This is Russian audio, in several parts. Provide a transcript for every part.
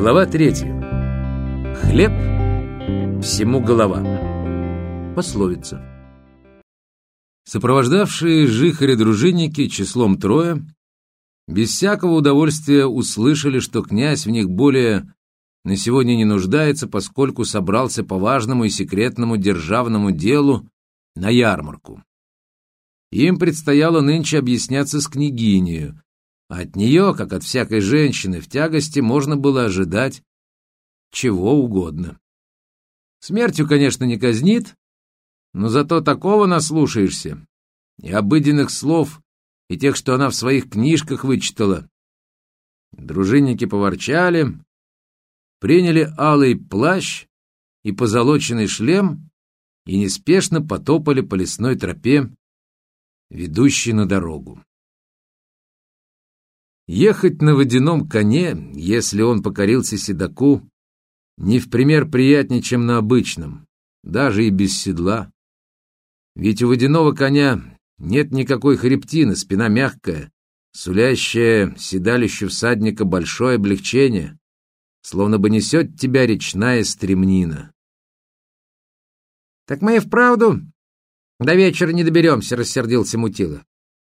Глава третья. Хлеб всему голова. Пословица. Сопровождавшие жихаря дружинники числом трое, без всякого удовольствия услышали, что князь в них более на сегодня не нуждается, поскольку собрался по важному и секретному державному делу на ярмарку. Им предстояло нынче объясняться с княгинею, от нее, как от всякой женщины в тягости, можно было ожидать чего угодно. Смертью, конечно, не казнит, но зато такого наслушаешься, и обыденных слов, и тех, что она в своих книжках вычитала. Дружинники поворчали, приняли алый плащ и позолоченный шлем и неспешно потопали по лесной тропе, ведущей на дорогу. Ехать на водяном коне, если он покорился седаку, не в пример приятнее, чем на обычном, даже и без седла. Ведь у водяного коня нет никакой хребтины, спина мягкая, сулящая седалищу всадника большое облегчение, словно бы несет тебя речная стремнина. «Так мы и вправду до вечера не доберемся», — рассердился Мутила.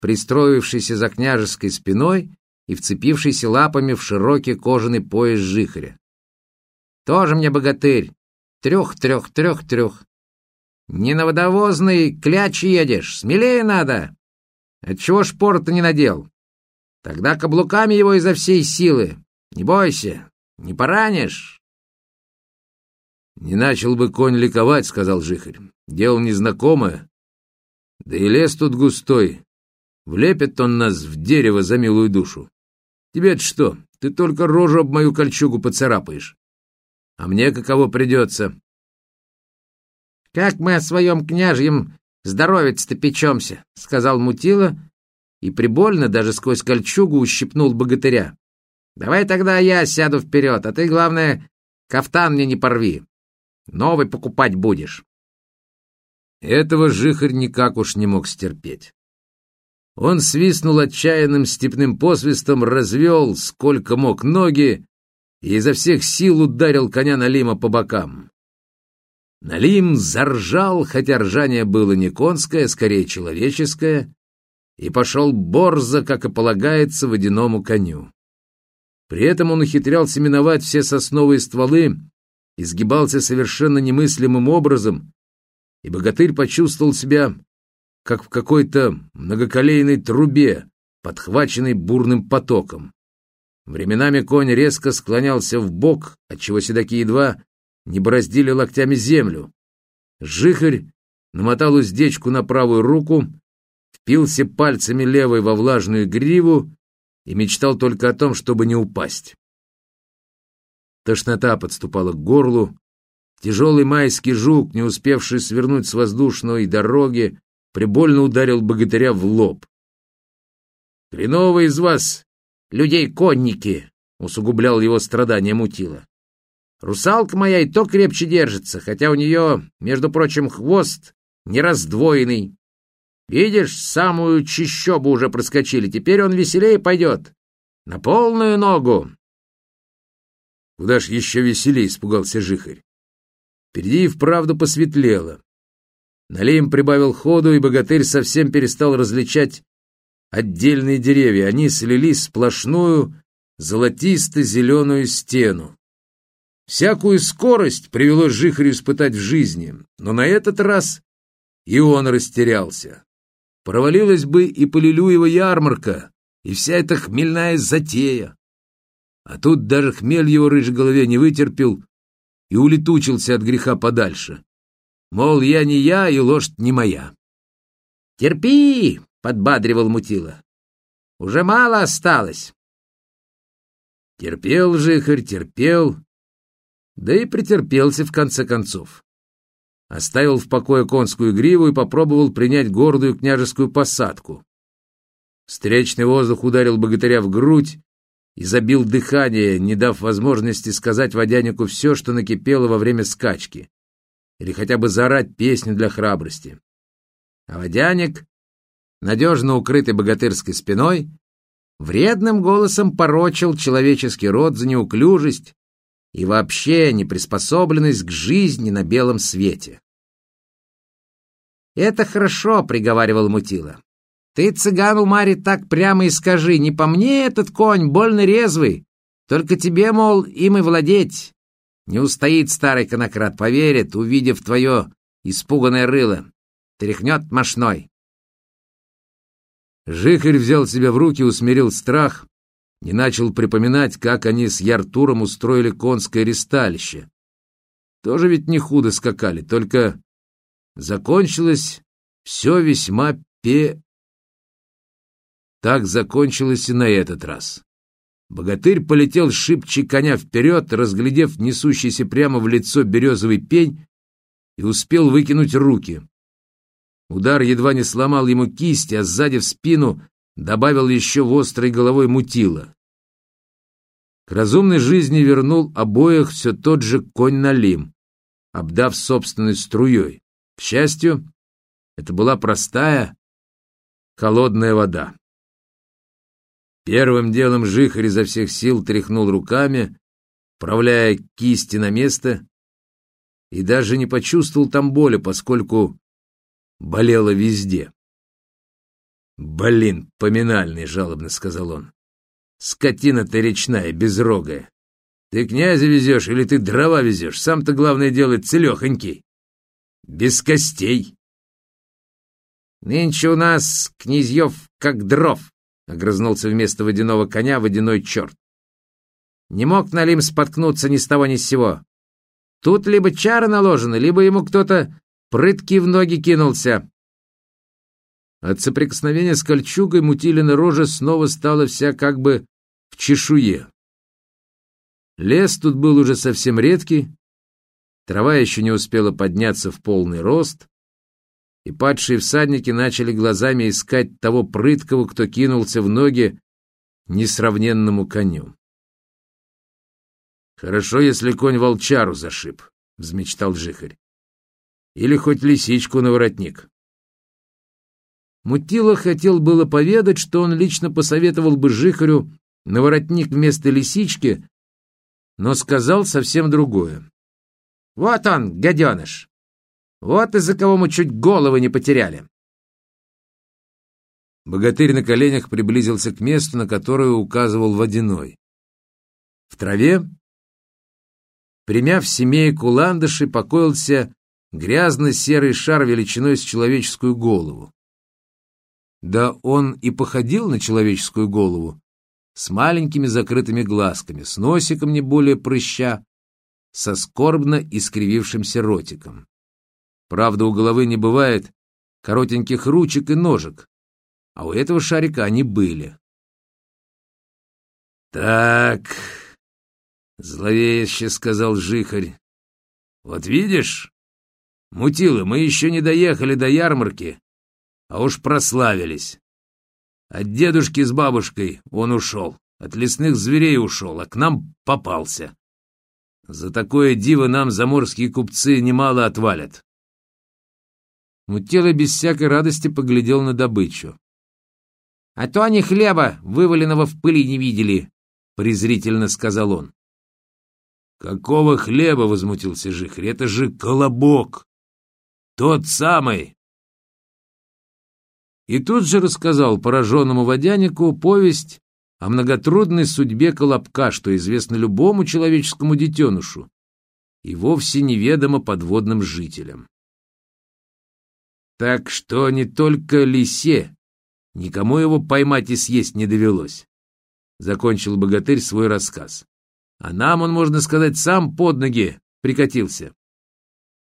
Пристроившийся за княжеской спиной, и вцепившийся лапами в широкий кожаный пояс жихаря. «Тоже мне богатырь! Трех-трех-трех-трех! Не на водовозный кляч едешь, смелее надо! Отчего шпор-то не надел? Тогда каблуками его изо всей силы! Не бойся, не поранишь!» «Не начал бы конь ликовать», — сказал жихарь. «Дело незнакомое. Да и лес тут густой. Влепит он нас в дерево за милую душу. Тебе-то что? Ты только рожу об мою кольчугу поцарапаешь. А мне каково придется? Как мы о своем княжьем здоровец-то печемся, сказал Мутила и прибольно даже сквозь кольчугу ущипнул богатыря. Давай тогда я сяду вперед, а ты, главное, кафтан мне не порви. Новый покупать будешь. Этого жихарь никак уж не мог стерпеть. Он свистнул отчаянным степным посвистом, развел, сколько мог, ноги и изо всех сил ударил коня Налима по бокам. Налим заржал, хотя ржание было не конское, скорее человеческое, и пошел борзо, как и полагается, водяному коню. При этом он ухитрялся миновать все сосновые стволы, изгибался совершенно немыслимым образом, и богатырь почувствовал себя как в какой-то многоколейной трубе, подхваченной бурным потоком. Временами конь резко склонялся в бок, отчего седаки едва не бороздили локтями землю. Жихарь намотал уздечку на правую руку, впился пальцами левой во влажную гриву и мечтал только о том, чтобы не упасть. Тошнота подступала к горлу. Тяжелый майский жук, не успевший свернуть с воздушной дороги, прибольно ударил богатыря в лоб. «Хреново из вас, людей-конники!» — усугублял его страдания мутила. «Русалка моя и то крепче держится, хотя у нее, между прочим, хвост не раздвоенный. Видишь, самую чищобу уже проскочили, теперь он веселее пойдет. На полную ногу!» «Куда ж еще веселее?» — испугался Жихарь. Впереди и вправду посветлело. Налим прибавил ходу, и богатырь совсем перестал различать отдельные деревья. Они слились в сплошную золотисто-зеленую стену. Всякую скорость привело Жихарю испытать в жизни, но на этот раз и он растерялся. Провалилась бы и Полилюева ярмарка, и вся эта хмельная затея. А тут даже хмель его рыжей голове не вытерпел и улетучился от греха подальше. Мол, я не я, и лошадь не моя. «Терпи!» — подбадривал Мутила. «Уже мало осталось». Терпел жихарь, терпел, да и претерпелся в конце концов. Оставил в покое конскую гриву и попробовал принять гордую княжескую посадку. Встречный воздух ударил богатыря в грудь и забил дыхание, не дав возможности сказать водянику все, что накипело во время скачки или хотя бы заорать песню для храбрости. А водяник, надежно укрытый богатырской спиной, вредным голосом порочил человеческий род за неуклюжесть, и вообще неприспособленность к жизни на белом свете. «Это хорошо», — приговаривал Мутила. «Ты цыгану Маре так прямо и скажи, не по мне этот конь, больно резвый, только тебе, мол, им и владеть. Не устоит старый конократ, поверит, увидев твое испуганное рыло. Тряхнет мошной». Жихарь взял себя в руки, усмирил страх и начал припоминать, как они с Яртуром устроили конское ресталище. Тоже ведь не худо скакали, только закончилось все весьма пе... Так закончилось и на этот раз. Богатырь полетел шибче коня вперед, разглядев несущийся прямо в лицо березовый пень, и успел выкинуть руки. Удар едва не сломал ему кисть, а сзади в спину добавил еще в острой головой мутила. К разумной жизни вернул обоих все тот же конь Налим, обдав собственной струей. К счастью, это была простая холодная вода. Первым делом Жихарь изо всех сил тряхнул руками, вправляя кисти на место, и даже не почувствовал там боли, поскольку болело везде. «Блин, поминальный!» — жалобно сказал он. «Скотина ты речная, безрогая! Ты князя везешь или ты дрова везешь? Сам-то, главное, делать целехонький. Без костей!» «Нынче у нас, князьев, как дров!» — огрызнулся вместо водяного коня водяной черт. «Не мог Налим споткнуться ни с того ни с сего. Тут либо чары наложены, либо ему кто-то прытки в ноги кинулся. От соприкосновения с кольчугой Мутилина рожа снова стала вся как бы в чешуе. Лес тут был уже совсем редкий, трава еще не успела подняться в полный рост, и падшие всадники начали глазами искать того прыткого, кто кинулся в ноги несравненному коню. «Хорошо, если конь волчару зашиб», — взмечтал Жихарь. Или хоть лисичку на воротник. Мутила хотел было поведать, что он лично посоветовал бы Жихарю на воротник вместо лисички, но сказал совсем другое. «Вот он, гаденыш! Вот из-за кого мы чуть головы не потеряли!» Богатырь на коленях приблизился к месту, на которое указывал водяной. В траве, примяв семейку ландыши, покоился грязно-серый шар величиной с человеческую голову. Да он и походил на человеческую голову, с маленькими закрытыми глазками, с носиком не более прыща, со скорбно искривившимся ротиком. Правда, у головы не бывает коротеньких ручек и ножек, а у этого шарика они были. «Так», — зловеще сказал Жихарь, — «вот видишь, Мутилы, мы еще не доехали до ярмарки, а уж прославились. От дедушки с бабушкой он ушел, от лесных зверей ушел, а к нам попался. За такое диво нам заморские купцы немало отвалят. Мутила без всякой радости поглядел на добычу. — А то они хлеба, вываленного в пыли, не видели, — презрительно сказал он. — Какого хлеба? — возмутился Жихарь. — Это же колобок! Тот самый!» И тут же рассказал пораженному водянику повесть о многотрудной судьбе Колобка, что известно любому человеческому детенышу, и вовсе неведомо подводным жителям. Так что не только лисе, никому его поймать и съесть не довелось, — закончил богатырь свой рассказ. А нам он, можно сказать, сам под ноги прикатился.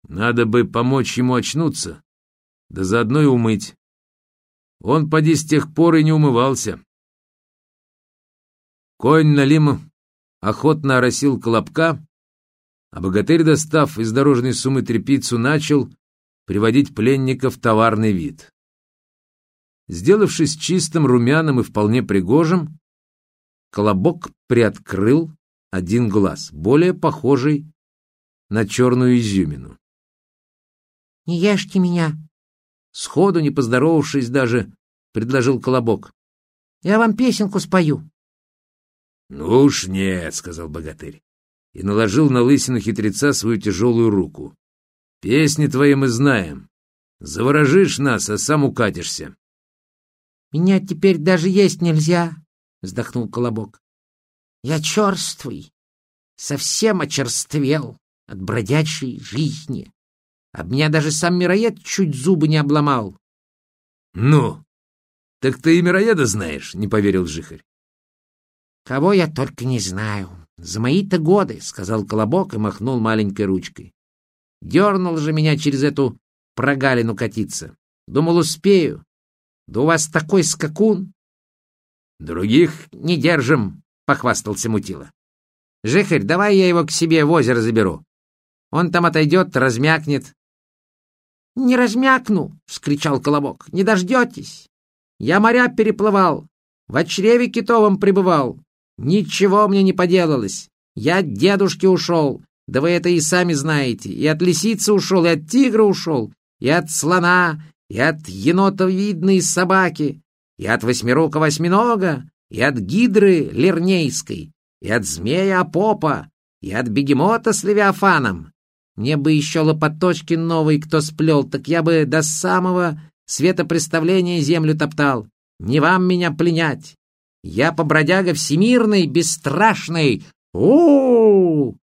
Надо бы помочь ему очнуться, да заодно и умыть. Он, поди, с тех пор и не умывался. Конь Налим охотно оросил колобка, а богатырь, достав из дорожной суммы тряпицу, начал приводить пленника в товарный вид. Сделавшись чистым, румяным и вполне пригожим, колобок приоткрыл один глаз, более похожий на черную изюмину. Не ешьте меня!» Сходу, не поздоровавшись даже, предложил Колобок. «Я вам песенку спою». «Ну уж нет», — сказал богатырь. и наложил на лысину хитреца свою тяжелую руку. «Песни твои мы знаем. Заворожишь нас, а сам укатишься». «Меня теперь даже есть нельзя», — вздохнул Колобок. «Я черствый, совсем очерствел от бродячей жизни. Об меня даже сам мироед чуть зубы не обломал». «Ну, так ты и мироеда знаешь», — не поверил Жихарь. «Кого я только не знаю. За мои-то годы», — сказал Колобок и махнул маленькой ручкой. Дернул же меня через эту прогалину катиться. Думал, успею. Да у вас такой скакун. Других не держим, — похвастался Мутила. Жихарь, давай я его к себе в озеро заберу. Он там отойдет, размякнет. Не размякну, — вскричал Колобок. Не дождетесь. Я моря переплывал, в чреве китовом пребывал. Ничего мне не поделалось. Я от дедушки ушел, да вы это и сами знаете. И от лисицы ушел, и от тигра ушел, и от слона, и от енотовидной собаки, и от восьмирука восьминога, и от гидры лернейской, и от змея Апопа, и от бегемота с левиафаном. Мне бы еще лопаточки новый кто сплел, так я бы до самого светопреставления землю топтал. Не вам меня пленять. Я побродяга всемирный, бесстрашный. у, -у, -у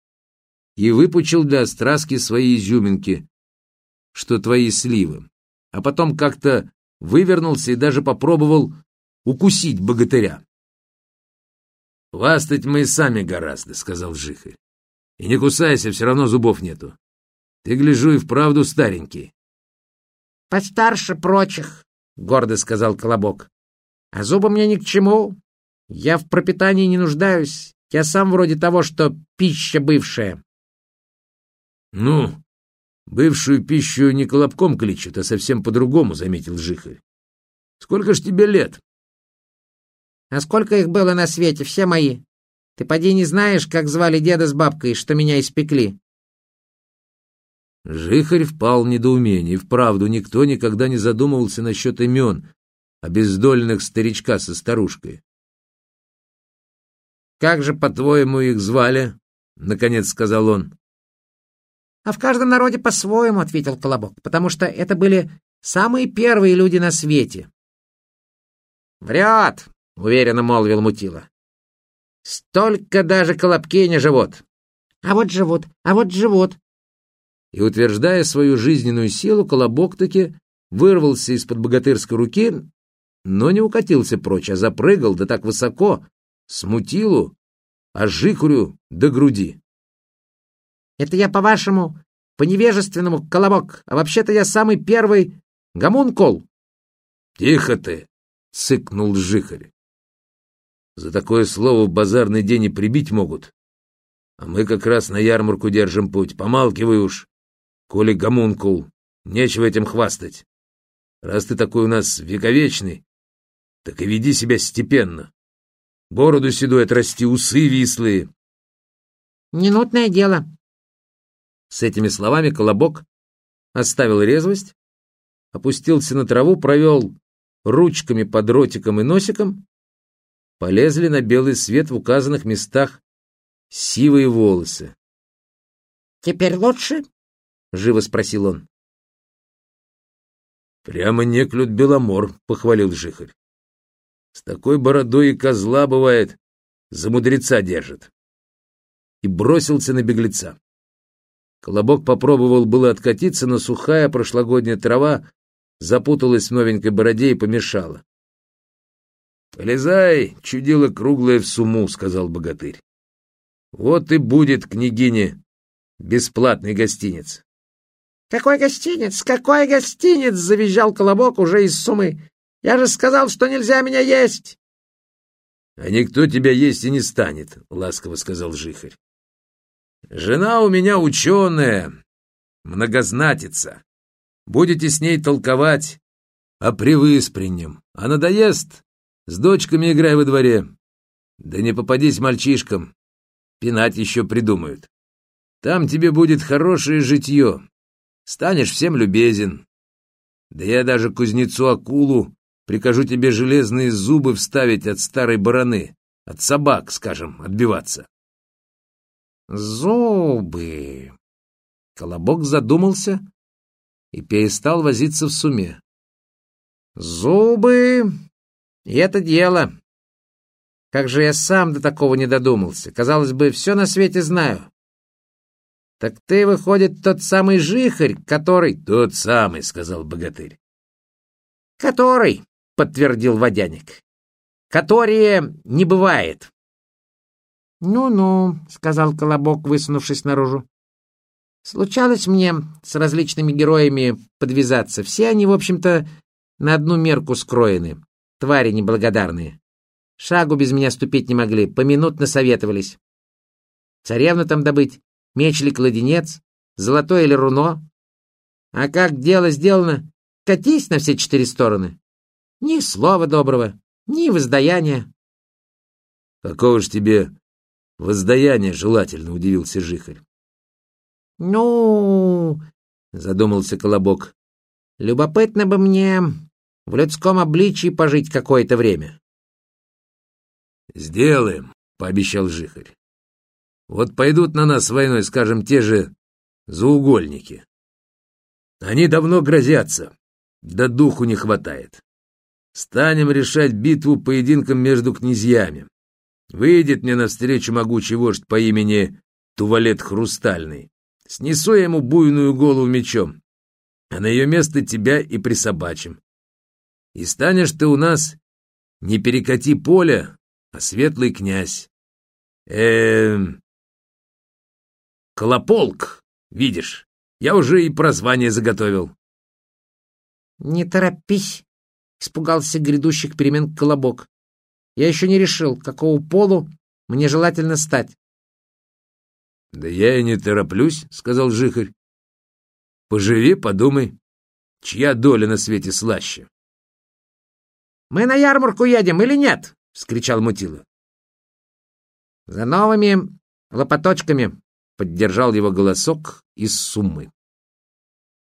и выпучил для остраски свои изюминки, что твои сливы, а потом как-то вывернулся и даже попробовал укусить богатыря. «Хвастать мы и сами гораздо», — сказал Жихарь. «И не кусайся, все равно зубов нету. Ты, гляжу, и вправду старенький». «Постарше прочих», — гордо сказал Колобок. «А зубы мне ни к чему. Я в пропитании не нуждаюсь. Я сам вроде того, что пища бывшая». «Ну, бывшую пищу не колобком кличут, а совсем по-другому», — заметил Жихарь. «Сколько ж тебе лет?» «А сколько их было на свете, все мои? Ты поди не знаешь, как звали деда с бабкой, что меня испекли?» Жихарь впал в недоумение, и вправду никто никогда не задумывался насчет имен, обездоленных старичка со старушкой. «Как же, по-твоему, их звали?» — наконец сказал он. «А в каждом народе по-своему», — ответил Колобок, «потому что это были самые первые люди на свете». «Врет», — уверенно молвил Мутила. «Столько даже колобки не живут». «А вот живут, а вот живут». И, утверждая свою жизненную силу, Колобок таки вырвался из-под богатырской руки, но не укатился прочь, а запрыгал да так высоко, смутилу, а жикурю до груди. Это я, по-вашему, по-невежественному колобок, а вообще-то я самый первый гомункул. — Тихо ты! — цыкнул Жихарь. — За такое слово в базарный день и прибить могут. А мы как раз на ярмарку держим путь. Помалкивай уж, коли гомункул. Нечего этим хвастать. Раз ты такой у нас вековечный, так и веди себя степенно. Бороду седой отрасти, усы вислые. — Минутное дело, с этими словами Колобок оставил резвость, опустился на траву, провел ручками под ротиком и носиком, полезли на белый свет в указанных местах сивые волосы. «Теперь лучше?» — живо спросил он. «Прямо неклюд Беломор», — похвалил Жихарь. «С такой бородой и козла, бывает, за мудреца держит». И бросился на беглеца. Колобок попробовал было откатиться, но сухая прошлогодняя трава запуталась в новенькой бороде и помешала. «Полезай, чудило круглое в суму», — сказал богатырь. «Вот и будет, княгине, бесплатный гостиниц». «Какой гостиниц? Какой гостиниц?» — завизжал Колобок уже из сумы. «Я же сказал, что нельзя меня есть!» «А никто тебя есть и не станет», — ласково сказал Жихарь. Жена у меня ученая, многознатица. Будете с ней толковать о привыспреннем. А надоест, с дочками играй во дворе. Да не попадись мальчишкам, пинать еще придумают. Там тебе будет хорошее житье, станешь всем любезен. Да я даже кузнецу-акулу прикажу тебе железные зубы вставить от старой бараны, от собак, скажем, отбиваться. Зубы. Колобок задумался и перестал возиться в суме. Зубы — и это дело. Как же я сам до такого не додумался. Казалось бы, все на свете знаю. Так ты, выходит, тот самый жихарь, который... Тот самый, сказал богатырь. Который, подтвердил водяник. Которые не бывает. «Ну-ну», — сказал Колобок, высунувшись наружу. «Случалось мне с различными героями подвязаться. Все они, в общем-то, на одну мерку скроены. Твари неблагодарные. Шагу без меня ступить не могли, поминутно советовались. Царевну там добыть, меч или кладенец, золотое или руно. А как дело сделано, катись на все четыре стороны. Ни слова доброго, ни воздаяния. Какого ж тебе воздаяние желательно, удивился Жихарь. Ну, задумался Колобок. Любопытно бы мне в людском обличии пожить какое-то время. «Сделаем», — пообещал Жихарь. «Вот пойдут на нас войной, скажем, те же заугольники. Они давно грозятся, да духу не хватает. Станем решать битву поединком между князьями. Выйдет мне навстречу могучий вождь по имени Тувалет Хрустальный. Снесу я ему буйную голову мечом, а на ее место тебя и присобачим. И станешь ты у нас не перекати поля, а светлый князь. Эм... Колополк, видишь, я уже и прозвание заготовил. Не торопись, испугался грядущих перемен Колобок. Я еще не решил, какого полу мне желательно стать. Да я и не тороплюсь, сказал Жихарь. Поживи, подумай, чья доля на свете слаще. Мы на ярмарку едем или нет? — вскричал Мутила. «За новыми лопаточками!» — поддержал его голосок из суммы.